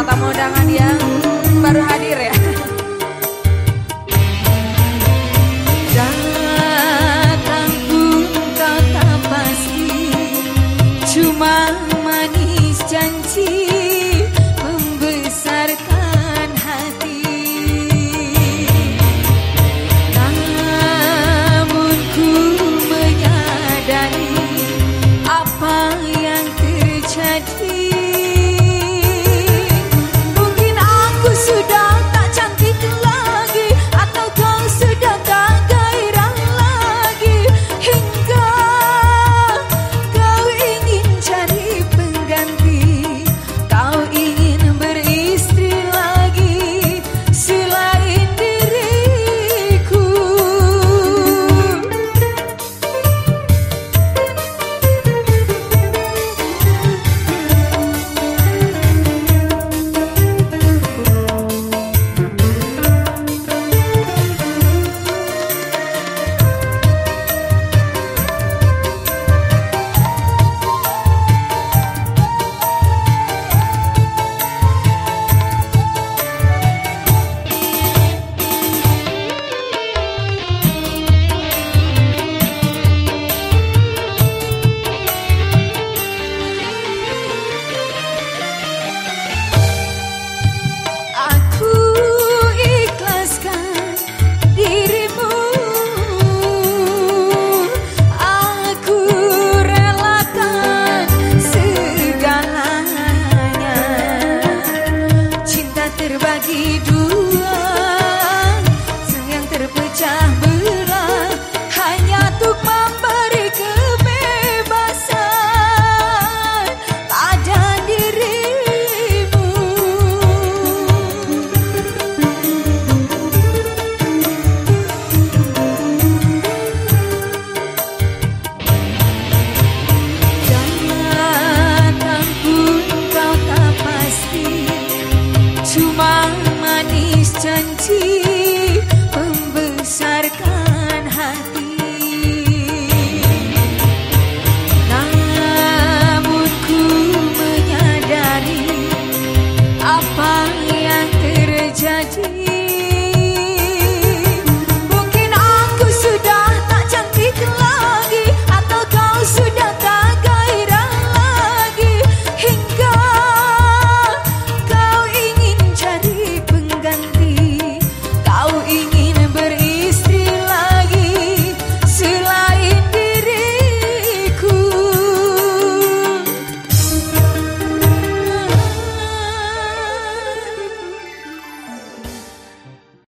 tamu undangan yang baru hadir ya.